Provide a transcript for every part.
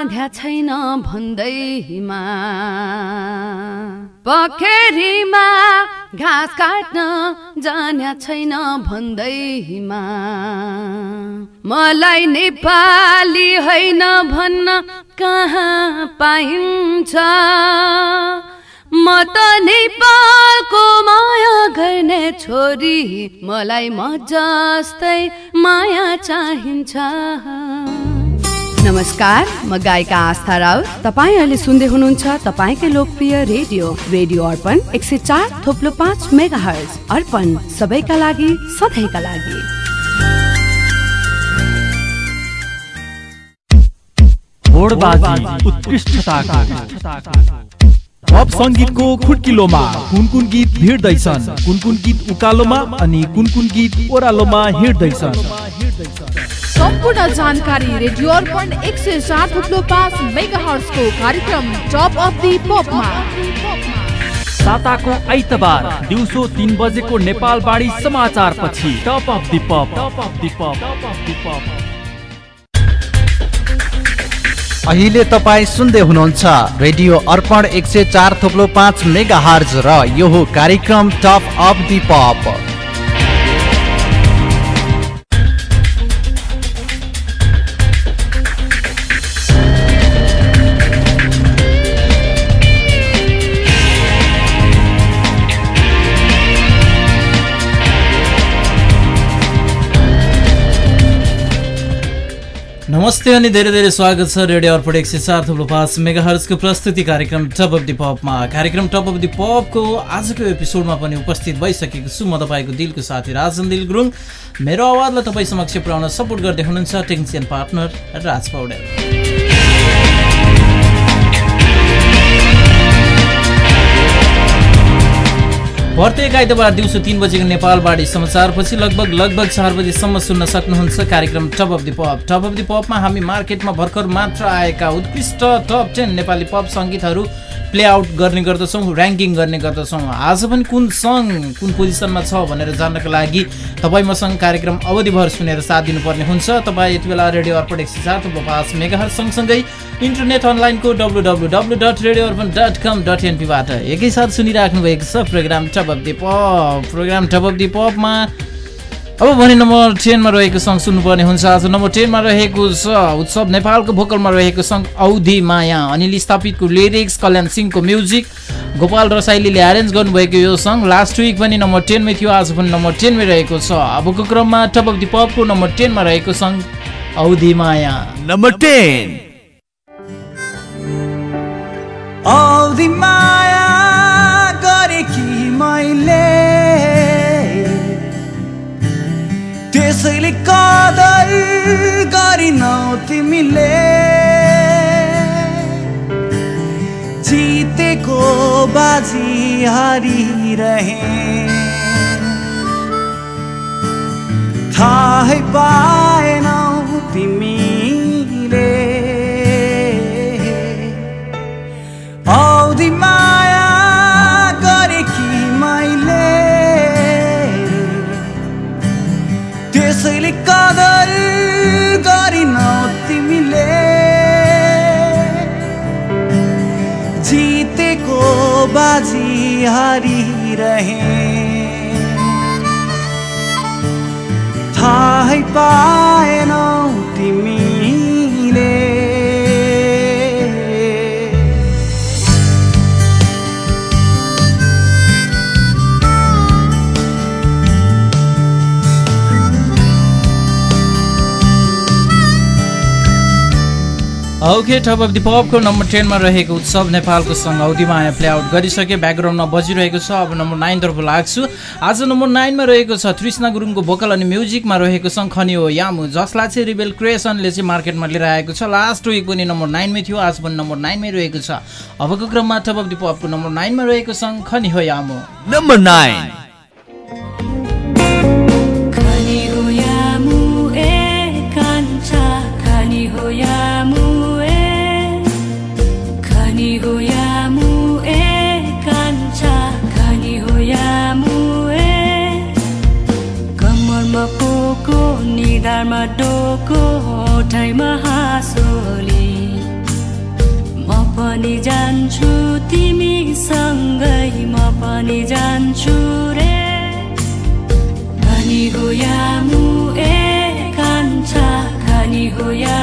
बाँध्या छैन भन्दैमा। पखेरीमा घाँस काट्न जान्या छैन भन्दैमा। मलाई नेपाली होइन भन्न कहाँ पाइन्छ? म त नेपालको माया गर्ने छोरी मलाई म जस्तै माया चाहिन्छ। नमस्कार म गायिका आस्था राउत तपाईँ अहिले सुन्दै हुनुहुन्छ तपाईँकै लोकप्रिय रेडियो रेडियो अर्पण एक सय चार थोप्लो पाँच मेगा हर्ज अर्पण सबैका लागि सधैँका लागि। उत्कृष्टताको। पप सङ्गीतको खुड्किलोमा कुन कुन गीत भिड्दैछन् कुन कुन गीत उकालोमा अनि कुन कुन गीत ओह्रालोमा हिँड्दैछन् सम्पूर्ण जानकारी रेडियो अर्पण एक सय सात थुप्लो पाँच मेगा हर्सको कार्यक्रम टप अफ दि पपमा साताको आइतबार दिउँसो तिन बजेको नेपाल बाढी समाचार पछि top of the pop top of the pop top of the pop अहिले तपाईँ सुन्दै हुनुहुन्छ रेडियो अर्पण एक सय चार थोप्लो पाँच मेगा हार्ज र यो कार्यक्रम टप अफ दि पप। नमस्ते अनि धेरै धेरै स्वागत छ रेडियो अर्पण एक सय चार थुप्रो पाँच मेगा हर्सको प्रस्तुति कार्यक्रम टप अफ दि पपमा। कार्यक्रम टप अफ दि पपको आजको एपिसोडमा पनि उपस्थित भइसकेको छु म तपाईँको दिलको साथी राजन दिल गुरुङ मेरो आवाजलाई तपाईँ समक्ष पुर्याउन सपोर्ट गर्दै हुनुहुन्छ टेक्निसियन पार्टनर राज पौडेल। प्रत्येक आइतबार दिउँसो तिन बजेको नेपालबाडी समाचारपछि लगभग लगभग चार बजीसम्म सुन्न सक्नुहुन्छ कार्यक्रम top of the pop. Top of the पपमा हामी मार्केटमा भर्खर मात्र आएका उत्कृष्ट टप टेन नेपाली पप सङ्गीतहरू प्ले आउट गर्ने गर्दछौँ ऱ्याङ्किङ गर्ने गर्दछौँ। आज पनि कुन सङ्ग कुन पोजिसनमा छ भनेर जान्नको लागि तपाईँ मसँग कार्यक्रम अवधिभर सुनेर साथ दिनुपर्ने हुन्छ। तपाईँ यति बेला रेडियो अर्पण एक सय सात पाँच मेगाहर सँगसँगै इन्टरनेट अनलाइनको W W W dot radio Arpan dot com dot एनपीबाट एकैसाथ सुनिराख्नु भएको छ। Program top of the pop program top of the पपमा अब भने नम्बर टेनमा रहेको सङ्ग सुन्नुपर्ने हुन्छ। आज नम्बर टेनमा रहेको छ उत्सव नेपालको भोकलमा रहेको सङ्ग औधी माया। अनिल स्थापितको लिरिक्स कल्याण सिंहको म्युजिक गोपाल रसाइलीले एरेन्ज गर्नुभएको यो सङ्ग लास्ट विक पनि नम्बर टेनमै थियो आज पनि नम्बर टेनमै रहेको छ। अबको क्रममा टप अफ दि पपको नम्बर टेनमा रहेको सङ्ग औधी माया। नम्बर टेन औधी माया गरेकी मैले? त्यसैले कदर गरिनौ तिमीले। जितेको बाजी हारिरहे। थाहै पाएनौ बाजी हारिरहे थाहै पाएनौ ओके टप अफ दि पपको नम्बर टेनमा रहेको उत्सव नेपालको सङ्ग औधीमा प्ले आउट गरिसके ब्याकग्राउन्डमा बजिरहेको छ। अब नम्बर नाइनतर्फ लाग्छु। आज नम्बर नाइनमा रहेको छ तृष्णा गुरुङको भोकल अनि म्युजिकमा रहेको सङ्ग खनि हो यामु जसलाई चाहिँ रिबेल क्रिएसनले चाहिँ मार्केटमा लिएर आएको छ। लास्ट विक पनि नम्बर नाइनमै थियो आज पनि नम्बर नाइनमै रहेको छ। अबको क्रममा टप अफ दि पपको नम्बर नाइनमा रहेको सङ्ग खनि हो यामु। Number nine. निधारमा डोको होठैमा हाँसोली। पनि जान्छु तिमीसँगै म पनि जान्छु रे। खनी हो या मु ए कान्छा खनी हो या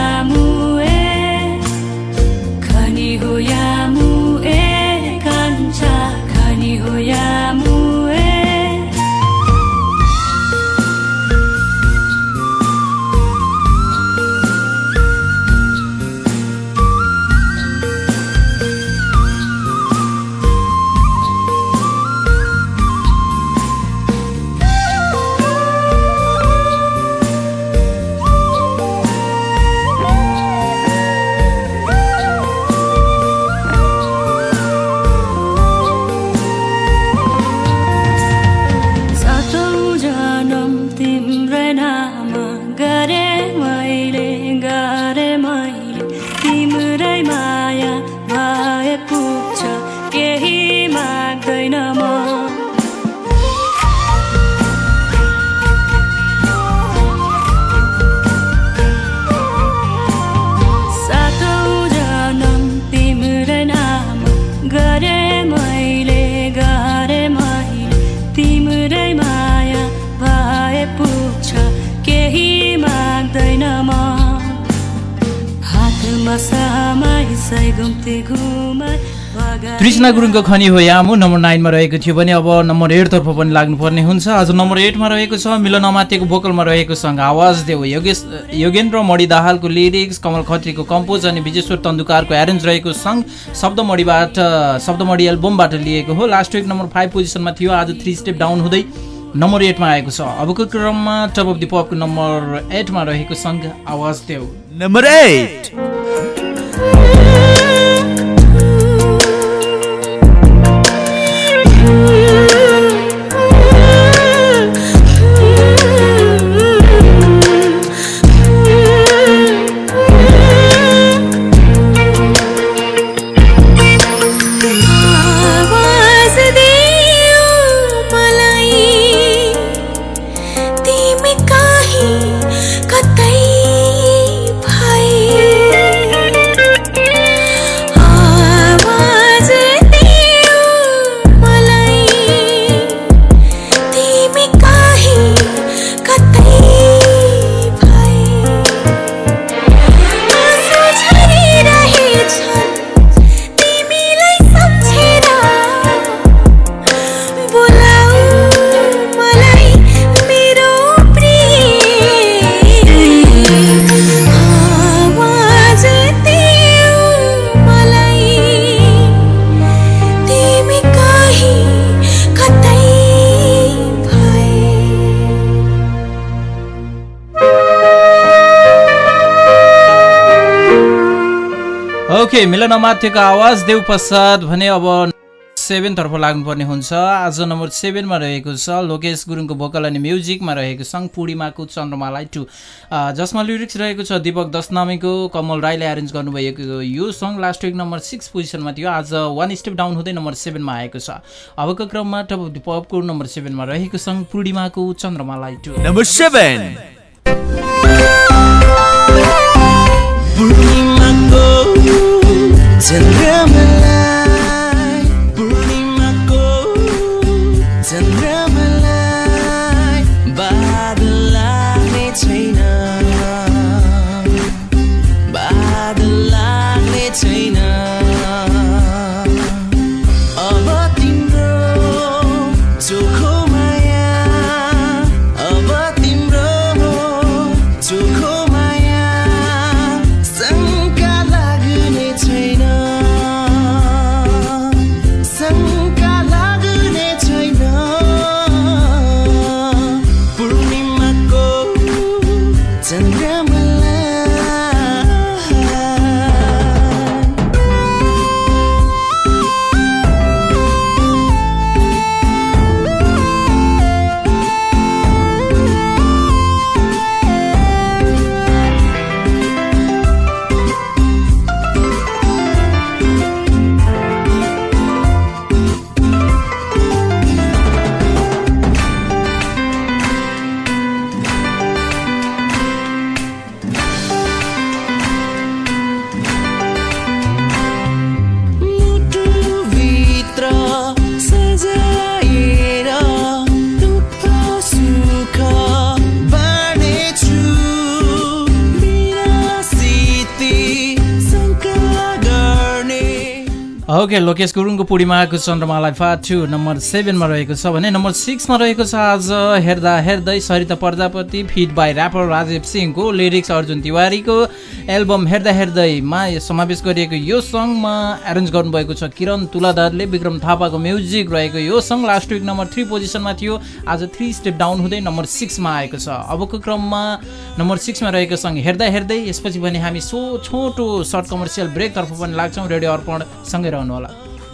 मैले गरे मैले तिम्रै माया भए पुग्छ केही माग्दैन म। हातमा समाइसै घुम्थे घुमाइ तृष्णा गुरुङको खनी हो यामु नम्बर नाइनमा रहेको थियो भने अब नम्बर एटतर्फ पनि लाग्नुपर्ने हुन्छ। आज नम्बर एटमा रहेको छ मिलन अमात्यको भोकलमा रहेको सङ्घ आवाज देऊ। योगेश योगेन्द्र मणि दाहालको लिरिक्स कमल खत्रीको कम्पोज अनि विजेश्वर तन्दुकारको एरेन्ज रहेको सङ्घ शब्दमणिबाट शब्दमणि एल्बमबाट लिएको हो। लास्ट विक नम्बर फाइभ पोजिसनमा थियो आज थ्री स्टेप डाउन हुँदै नम्बर एटमा आएको छ। अबको क्रममा टप अफ द पपको नम्बर एटमा रहेको सङ्घ आवाज देऊ। Number eight. ओके मिलन अमात्यको आवाज देव प्रसाद भने अब सेभेनतर्फ लाग्नुपर्ने हुन्छ। आज नम्बर सेभेनमा रहेको छ लोकेश गुरुङको भोकल अनि म्युजिकमा रहेको सङ्ग पूर्णिमाको चन्द्रमालाई टु जसमा लिरिक्स रहेको छ दिपक दशनामीको कमल राईले एरेन्ज गर्नुभएको यो song last week number six पोजिसनमा थियो। आज वान स्टेप डाउन हुँदै नम्बर सेभेनमा आएको छ। अबको क्रममा टप पपको नम्बर सेभेनमा रहेको सङ्ग पूर्णिमाको चन्द्रमालाई टु Number seven. पूर्णिमाको चन्द्रमालाई ओके लोकेश गुरुङको पूर्णिमाको चन्द्रमालाई पार्ट टू नम्बर सेभेनमा रहेको छ भने नम्बर सिक्समा रहेको छ आज हेर्दा हेर्दै Sarita Prajapati feat by rapper Rajiv सिंहको लिरिक्स अर्जुन तिवारीको एल्बम हेर्दा हेर्दैमा समावेश गरिएको यो सङ्गमा एरेन्ज गर्नुभएको छ किरण तुलाधरले विक्रम थापाको म्युजिक रहेको यो song last week number three पोजिसनमा थियो। आज थ्री स्टेप डाउन हुँदै नम्बर सिक्समा आएको छ। अबको क्रममा नम्बर सिक्समा रहेको सङ्ग हेर्दा हेर्दै यसपछि भने हामी सो छोटो सर्ट कमर्सियल ब्रेकतर्फ पनि लाग्छौँ। रेडियो अर्पण सँगै रहनुहोला।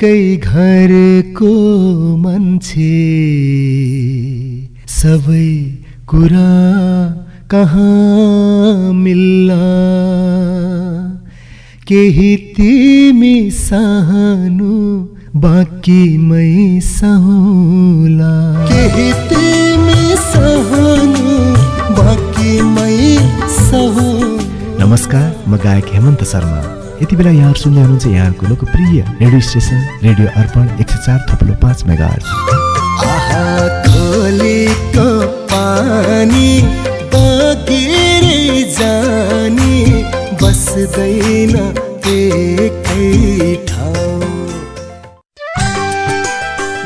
अर्कै घरको मान्छे सबै कुरा कहाँ मिल्ला? केही तिमी सहनु बाँकी मै सहुला केही तिमी सहनु बाँकी मै सहु नमस्कार म गायक हेमन्त शर्मा। यति बेला यहाँहरू सुन्दै हुनुहुन्छ यहाँको लोकप्रिय रेडियो स्टेसन रेडियो अर्पण एक सय चार थप्लो पाँच मेगा बस्दैन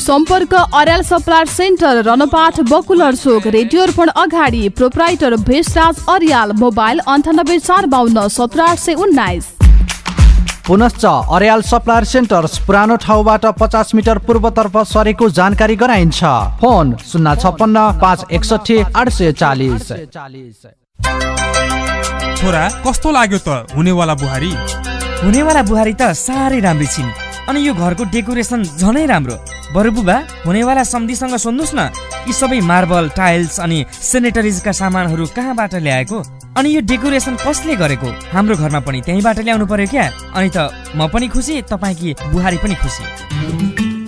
सम्पर्क अर्याल सप्लायर सेन्टर रनपाठ बकुलर चोक रेडियो अर्पण अगाडि प्रोपराइटर भेषराज अर्याल मोबाइल अन्ठानब्बे चार बाहन्न सत्र आठ सय उन्नाइस। पुनश्च अर्याल सप्लायर सेन्टर्स पुरानो ठाउँबाट पचास मिटर पूर्वतर्फ सरेको जानकारी गराइन्छ। फोन शून्य छप्पन्न पाँच एकसठी आठ सय चालिस। छोरा कस्तो लाग्यो त हुनेवाला बुहारी? हुनेवाला बुहारी त साह्रै राम्री छिन्। अनि यो घरको डेकोरेसन झनै राम्रो। बरु बुबा हुनेवाला सम्धिसँग सोध्नुहोस् न यी सबै मार्बल टाइल्स अनि सेनेटरिजका सामानहरू कहाँबाट ल्याएको? अनि यो डेकोरेसन कसले गरेको? हाम्रो घरमा पनि त्यहीँबाट ल्याउनु पर्यो क्या? अनि त म पनि खुसी तपाईँकी बुहारी पनि खुसी?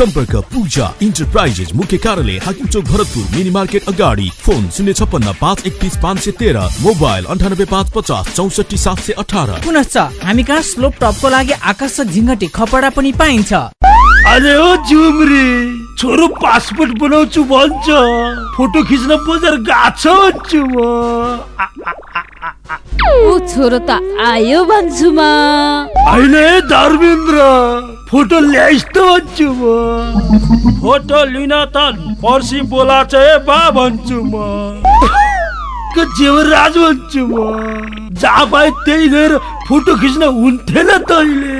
सम्पर्क पूजा इन्टरप्राइजेस मुख्य कार्यालय हाकिमचोक भरतपुर मिनी मार्केट अगाडि। फोन शून्य छप्पन्न पाँच एकतिस पाँच सय तेह्र। मोबाइल अन्ठानब्बे पाँच पचास चौसठी सात सय अठार। पुनश्च हामी कहाँ स्लोप टपको लागि आकर्षक झिङ्गटी खपडा पनि पाइन्छ। अरे ओ जुमरी छोरो पासपोर्ट बनाउँछु भन्छ। फोटो खिच्न बजार गएको म। ऊ छोरो त आयो भन्छु म। है धर्मेन्द्र फोटो ल्याइस् त भन्छु म। फोटो लिन त पर्सि बोलाछ है बा भन्छु म। के जेवराज भन्छु म? जहाँ पाए त्यही गएर फोटो खिच्न हुन्थेन तैँले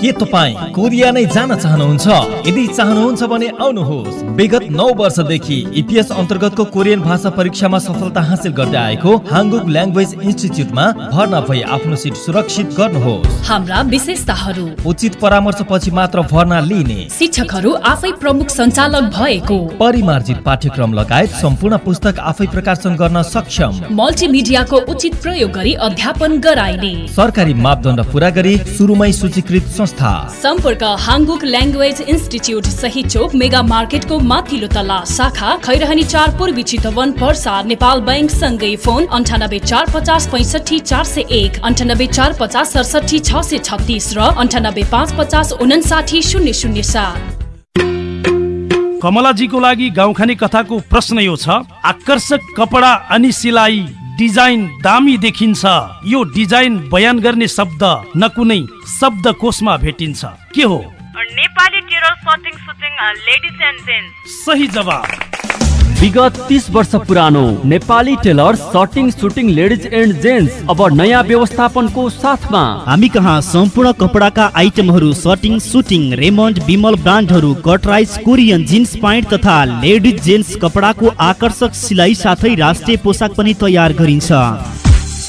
के तपाईँ कोरिया नै जान चाहनुहुन्छ? यदि चाहनुहुन्छ भने आउनुहोस्। विगत नौ वर्षदेखि इपिएस अन्तर्गतको कोरियन भाषा परीक्षामा सफलता हासिल गर्दै आएको हाङ्गुक ल्याङ्ग्वेज इन्स्टिच्युटमा भर्ना भई आफ्नो सिट सुरक्षित गर्नुहोस्। हाम्रा विशेषताहरू। उचित परामर्श पछि मात्र भर्ना लिने। शिक्षकहरू आफै प्रमुख सञ्चालक भएको। परिमार्जित पाठ्यक्रम लगायत सम्पूर्ण पुस्तक आफै प्रकाशन गर्न सक्षम। मल्टिमिडियाको उचित प्रयोग गरी अध्यापन गराइने। सरकारी मापदण्ड पुरा गरी सुरुमै सूचीकृत संस्था सम्पर्क हाङ्गुक ल्याङ्ग्वेज इन्स्टिच्युट सही चोक मेगा मार्केटको माथिल्लो तल्ला शाखा खैरहनी चार पूर्वी चितवन पर्सा नेपाल ब्याङ्क सँगै फोन अन्ठानब्बे चार पचास पैँसठी चार सय एक अन्ठानब्बे चार पचास सडसठी छ सय छत्तिस र अन्ठानब्बे पाँच पचास उनासाठी शून्य शून्य सात। कमलाजीको लागि गाउँखाने कथाको प्रश्न यो छ आकर्षक कपडा अनि सिलाइ डिजाइन दामी देखिन्छ। यो डिजाइन बयान गर्ने शब्द न कुनै शब्द कोषमा भेटिन्छ। के हो? Nepali shirting suiting ladies and gents. सही जवाब। विगत तीस वर्ष पुरानो Nepali tailor shirting suiting ladies and gents अब नयाँ व्यवस्थापनको साथमा। हामी कहाँ सम्पूर्ण कपडाका आइटमहरू सर्टिङ सुटिङ रेमन्ड बिमल ब्रान्डहरू कटराइज कोरियन जिन्स प्यान्ट तथा लेडिज जेन्ट्स कपडाको आकर्षक सिलाइ साथै राष्ट्रिय पोसाक पनि तयार गरिन्छ।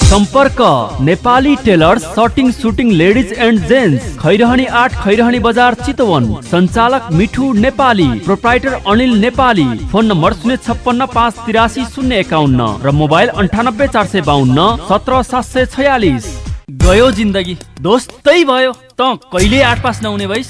सम्पर्क Nepali tailor shirting suiting ladies and gents Khairahani आठ खैरहनी बजार चितवन। सञ्चालक Mithu Nepali proprietor Anil Nepali. Phone number शून्य छप्पन्न पाँच तिरासी शून्य एकाउन्न र मोबाइल अन्ठानब्बे चार सय बाहन्न सत्र सात सय छयालिस। गयो जिन्दगी। दोस्तै भयो। त कहिले आठ पास नहुने भइस?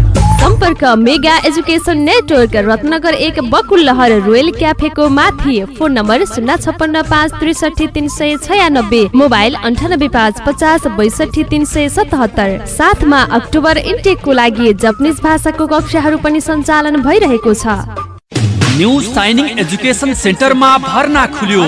सम्पर्क मेगा एजुकेसन नेटवर्क रत्नगर एक बकुलहर रोयल क्याफेको माथि। फोन नम्बर शून्य छप्पन्न पाँच त्रिसठी तिन सय छयानब्बे। मोबाइल अन्ठानब्बे पाँच पचास बैसठी तिन सय सतहत्तर। साथमा अक्टोबर इन्टेकको लागि जापानिज भाषाको कक्षाहरू पनि सञ्चालन भइरहेको छ। न्यू साइनिङ एजुकेसन सेन्टरमा भर्ना खुल्यो।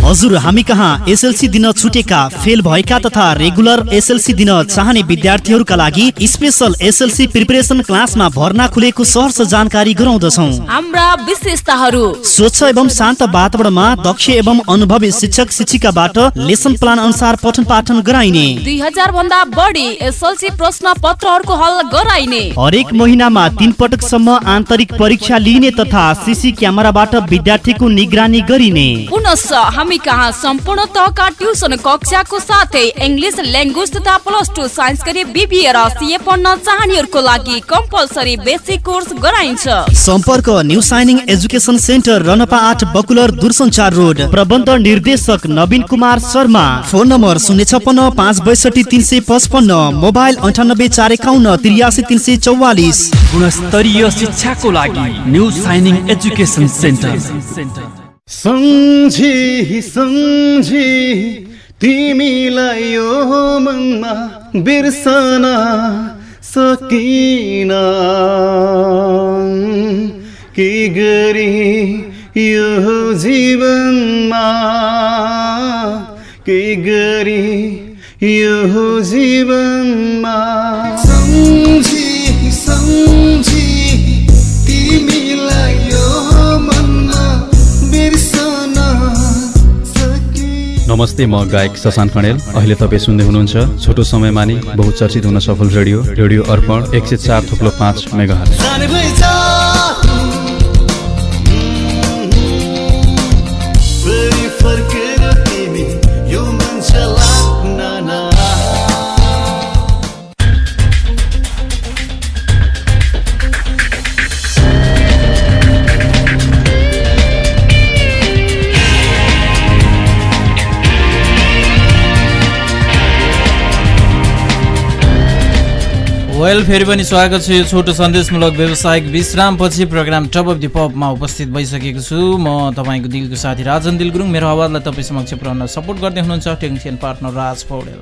हजुर हामी कहाँ एसएलसी दिन छुटेका फेल भएका तथा रेगुलर एसएलसी दिन चाहने विद्यार्थीहरूका लागि स्पेसल एसएलसी प्रिपरेसन क्लासमा भर्ना खुलेको सहर्ष जानकारी गराउँदछौ। हाम्रा विशेषताहरू। स्वच्छ एवं शान्त वातावरणमा दक्ष एवं अनुभवी शिक्षक शिक्षिकाबाट लेसन प्लान अनुसार पठन पाठन गराइने। दुई हजार भन्दा बढी एसएलसी प्रश्न पत्रहरूको हल गराइने। हरेक महिनामा तीन पटकसम्म आन्तरिक परीक्षा लिइने तथा सिसी क्यामेराबाट विद्यार्थीको निगरानी गरिने। पुनश हामी कहाँ सम्पूर्ण तहका ट्युसन कक्षाको साथै इङ्ग्लिस ल्याङ्ग्वेज तथा प्लस टू साइन्स गरी बिबिए र सिए पढ्न चाहनेहरूको लागि कम्पलसरी बेसिक कोर्स गराइन्छ। सम्पर्क न्यू साइनिङ एजुकेसन सेन्टर रनपा आठ बकुलर दूरसञ्चार रोड। प्रबन्ध निर्देशक नवीन कुमार शर्मा। फोन नम्बर शून्य छपन्न पाँच बैसठी तिन सय पचपन्न। मोबाइल अन्ठानब्बे चार एकाउन्न त्रियासी तिन सय चौवालिस। गुणस्तरीय शिक्षाको लागि न्यू साइनिङ एजुकेसन सेन्टर सम्झी सम्झी तिमीलाई यो मनमा बिर्सन सकिन के गरी यो जीवनमा के गरी यो जीवनमा नमस्ते म गायक शशान्त खँडेल। अहिले तपाईँ सुन्दै हुनुहुन्छ छोटो समयमा नै बहुचर्चित हुन सफल रेडियो रेडियो अर्पण एक सय चार थुप्लो पाँच मेगा वेल फेरि पनि स्वागत छ यो छोटो सन्देशमूलक व्यावसायिक विश्रामपछि प्रोग्राम टप अफ दि पपमा उपस्थित भइसकेको छु। म तपाईँको दिलको साथी राजन दिल गुरुङ मेरो आवाजलाई तपाईँ समक्ष पुऱ्याउन सपोर्ट गर्दै हुनुहुन्छ। Technician partner Raj Paudel.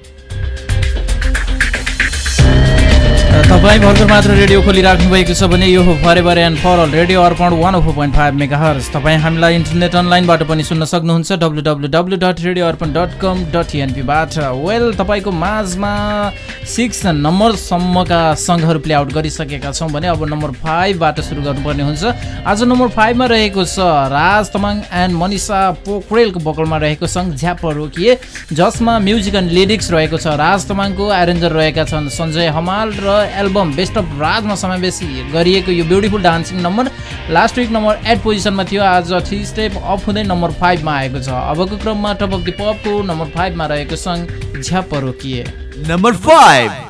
तपाईँ भर्खर मात्र रेडियो खोलिराख्नु भएको छ भने यो हो forever and for all radio Arpan one four point five megahertz तपाईँ हामीलाई इन्टरनेट अनलाइनबाट पनि सुन्न सक्नुहुन्छ W W W dot radio Arpan dot com dot एनपीबाट well तपाईँको माझमा सिक्स नम्बरसम्मका सङ्घहरू प्ले आउट गरिसकेका छौँ भने अब नम्बर फाइभबाट सुरु गर्नुपर्ने हुन्छ। आज नम्बर फाइभमा रहेको छ राज तमाङ एन्ड मनिषा पोखरेलको बकलमा रहेको सङ्घ झ्याप रोकिए जसमा म्युजिक एन्ड लिरिक्स रहेको छ। राज तमाङको एरेन्जर रहेका छन् सञ्जय हमाल र एल्बम बेस्ट अफ राजमा समावेश गरिएको यो beautiful dancing number last week number eight पोजिसनमा थियो। आज थ्री स्टेप अप हुँदै नम्बर फाइभमा आएको छ। अबको क्रममा टप अफ दि पपको नम्बर फाइभमा रहेको सङ्घ झ्याप रोकिए नम्बर फाइभ।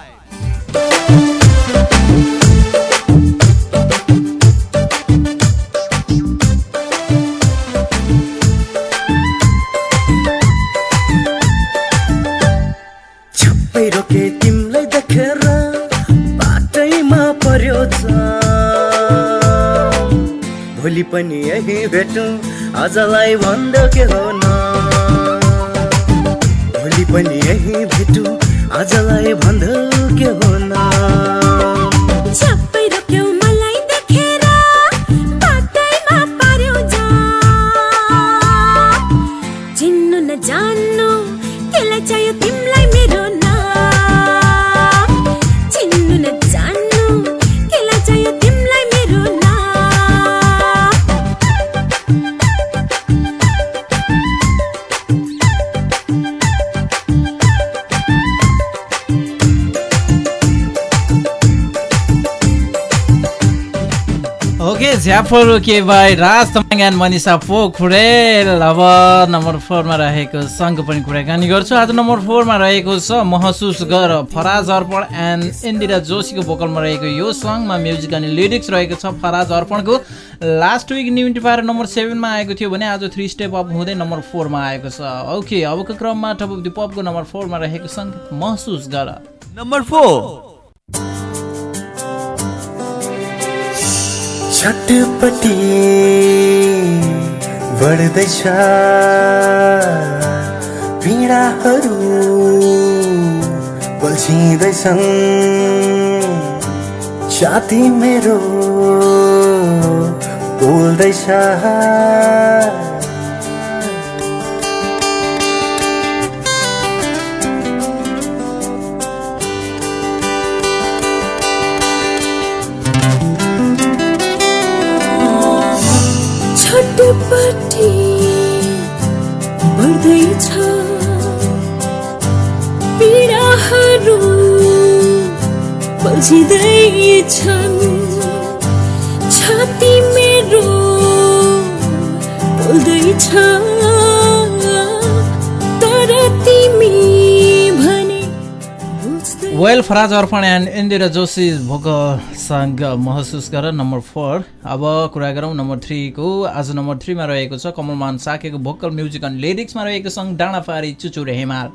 आजलाई भन्दा के हो न। भोलि पनि यही भेटौँ आजलाई भन्दा के हो न। झ्याफर के भाइ? राज तमाङ एन्ड मनिषा पोखरेल अब नम्बर फोरमा रहेको सङ्घको पनि कुराकानी गर्छु। आज नम्बर फोरमा रहेको छ महसुस गर फराज अर्पण एन्ड इन्दिरा जोशीको भोकलमा रहेको यो सङ्गमा म्युजिक अनि लिरिक्स रहेको छ फराज अर्पणको। लास्ट विक न्युटी पाएर नम्बर सेभेनमा आएको थियो भने आज थ्री स्टेप अप हुँदै नम्बर फोरमा आएको छ। ओके अबको क्रममा टप अफ दि पपको नम्बर फोरमा रहेको सङ्घ महसुस गर। Number four. छटपटी बढ्दैछ पीडाहरू बल्झिँदैछन् छाती मेरो बोल्दैछ। बल्झिँदैछन् छाती फराज अर्पण एन्ड इन्दिरा जोशी भोकलसँग महसुस गर नम्बर फोर अब कुरा गरौँ नम्बर थ्रीको आज नम्बर थ्रीमा रहेको छ कमलमान साकेको भोकल म्युजिक अनि लिरिक्समा रहेको सङ्ग डाँडापारी चुचुरे हिमाल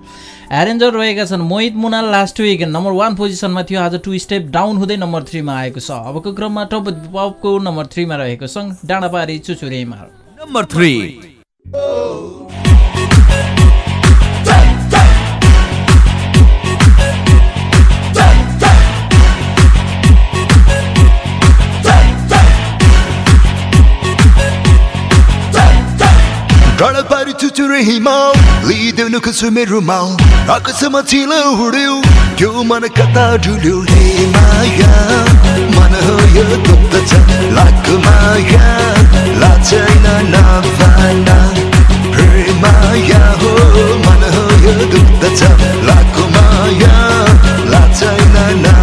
एरेन्जर रहेका छन् Mohit Munal last week number one पोजिसनमा थियो आज टु स्टेप डाउन हुँदै नम्बर थ्रीमा आएको छ अबको क्रममा टप पपको नम्बर थ्रीमा रहेको सङ्ग डाँडापारी चुचुरे हिमाल नम्बर थ्री चुचुरे हिमाल लिदेऊ न कसो मेरो माउ आकाशमा चिलो उड्यो त्यो मन कता डुल्यो हे माया मन हो यो दुप्त छ लाखको माया लाचैन नपाना हे माया हो मन हो यो दुप्त छ लाखको माया लाचैन नपाना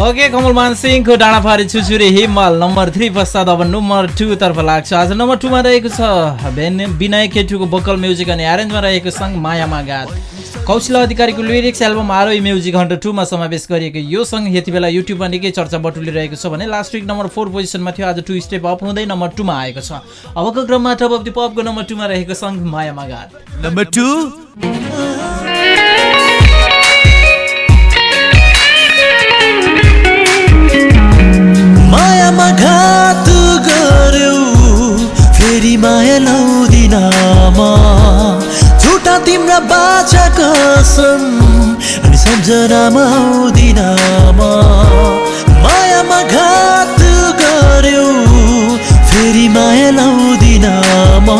ओके कमलमान सिंहको डाँडाफारी छुछुरे हिमाल नम्बर थ्री पश्चात अब नम्बर टूतर्फ लाग्छ। आज नम्बर टूमा रहेको छ बेन- विनय केटुको भोकल म्युजिक अनि एरेन्जमा रहेको सङ्ग मायामा गात। कौशल अधिकारीको lyrics album Aarohi music hundred टूमा समावेश गरिएको यो सङ्ग यति बेला युट्युबमा निकै चर्चा बटुलिरहेको छ भने लास्ट विक नम्बर फोर पोजिसनमा थियो आज टू स्टेप अप हुँदै नम्बर टूमा आएको छ। अबको क्रममा टप अफ दि पपको नम्बर टूमा रहेको सङ्ग मायामा गात। नम्बर टू मायामा घात गर्यो फेरि माया लाउँदिनमा झुटा तिम्रा बाचा कसम अनि सम्झनामा आउँदिनमा मायामा घात गर्यो फेरि माया लाउँदिनमा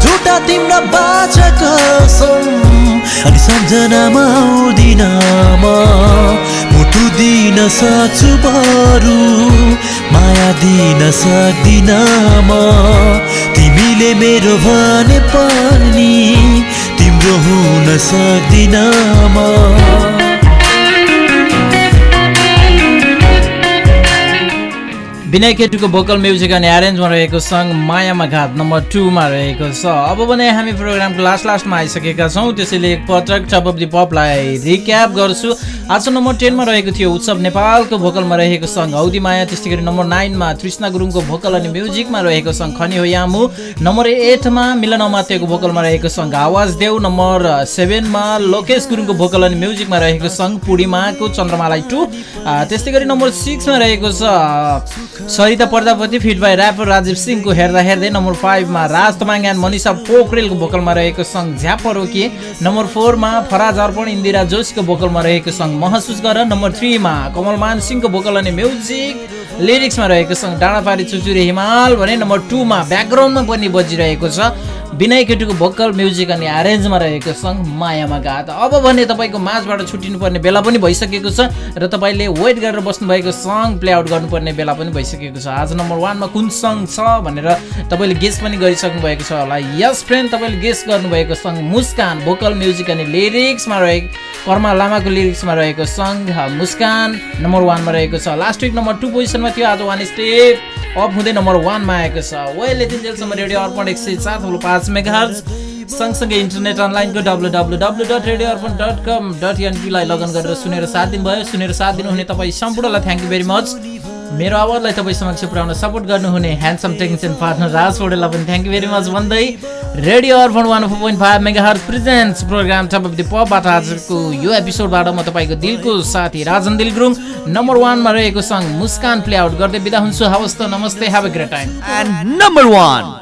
झुटा तिम्रा बाचा कसम अनि सम्झनामा आउँदिनमा मुटु दिन सक्छु बरु माया दिन सक्दिन म। तिमीले मेरो भने पनि तिम्रो हुन सक्दिन म। विनय केटुको भोकल म्युजिक अनि एरेन्जमा रहेको सङ्ग मायामा घात नम्बर टूमा रहेको छ। अब भने हामी प्रोग्रामको लास्ट लास्टमा आइसकेका छौँ। त्यसैले एकपटक टप अफ दि पपलाई रिक्याप गर्छु। आज नम्बर टेनमा रहेको थियो उत्सव नेपालको भोकलमा रहेको सङ्ग औदी माया त्यस्तै गरी नम्बर नाइनमा तृष्णा गुरुङको भोकल अनि म्युजिकमा रहेको सङ्ग खनी हो यामु। नम्बर एटमा मिलन अमात्यको भोकलमा रहेको सङ्ग आवाज देऊ नम्बर सेभेनमा लोकेश गुरुङको भोकल अनि म्युजिकमा रहेको सङ्ग पूर्णिमाको चन्द्रमालाई टू। त्यस्तै गरी नम्बर सिक्समा रहेको छ Sarita Prajapati feat by rapper Rajiv सिंहको हेर्दा हेर्दै नम्बर फाइभमा राज तमाङ एन्ड मनिषा पोखरेलको भोकलमा रहेको सङ्ग झ्याप रोकिए नम्बर फोरमा फराज अर्पण इन्दिरा जोशीको भोकलमा रहेको सङ्ग महसुस गर नम्बर थ्रीमा कमलमान सिंहको भोकल अनि म्युजिक। लिरिक्समा रहेको सङ्ग डाँडापारी चुचुरे हिमाल भने नम्बर टूमा ब्याकग्राउन्डमा पनि बजिरहेको छ। विनय केटुको भोकल म्युजिक अनि एरेन्जमा रहेको सङ्ग मायामा गात। अब भने तपाईँको माझबाट छुट्टिनु पर्ने बेला पनि भइसकेको छ र तपाईँले वेट गरेर बस्नुभएको सङ्ग प्ले आउट गर्नुपर्ने बेला पनि भइसकेको छ। आज नम्बर वानमा कुन सङ्ग छ भनेर तपाईँले गेस पनि गरिसक्नु भएको छ होला। यस फ्रेन्ड तपाईँले गेस गर्नुभएको सङ्ग मुस्कान भोकल म्युजिक अनि लिरिक्समा रहे कर्मा लामाको लिरिक्समा रहेको सङ्ग मुस्कान नम्बर वानमा रहेको छ। लास्ट विक नम्बर टू पोजिसनमा थियो आज वान स्टेप अप हुँदै नम्बर वानमा आएको छ। वेल यतिन्जेलसम्म रेडियो अर्पण एक सय थप्लो पाँच मेगा सँगसँगै इन्टरनेट अनलाइनको W W W dot radio Arpan dot com dot एनपीलाई लगन गरेर सुनेर साथ दिनुभयो सुनेर साथ दिनुहुने तपाईँ सम्पूर्णलाई थ्याङ्क यू भेरी मच मेरो आवाजलाई तपाईँ समक्ष पुर्याउन सपोर्ट गर्नुहुने ह्यान्डसम टेक्निसियन पार्टनर राज पौडेललाई पनि थ्याङ्क यू भेरी मच भन्दै radio Arpan one four point five megahertz presents program top of the पपबाट आजको यो एपिसोडबाट म तपाईँको दिलको साथी राजन दिल गुरुङ नम्बर वानमा रहेको सङ्ग मुस्कान प्ले आउट गर्दै बिदा हुन्छु। हवस् त नमस्ते have a great time and number one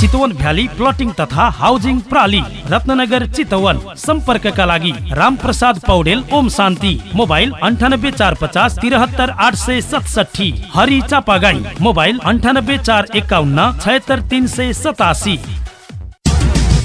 Chitwan valley plotting तथा हाउसिङ प्रणाली रत्नगर चितवन। सम्पर्कका लागि रामप्रसाद पौडेल ओम शान्ति। मोबाइल अन्ठानब्बे चार पचास तिरहत्तर आठ सय सतसठी हरि चापागाई। मोबाइल अन्ठानब्बे चार एकाउन्न छयत्तर तिन सय सतासी।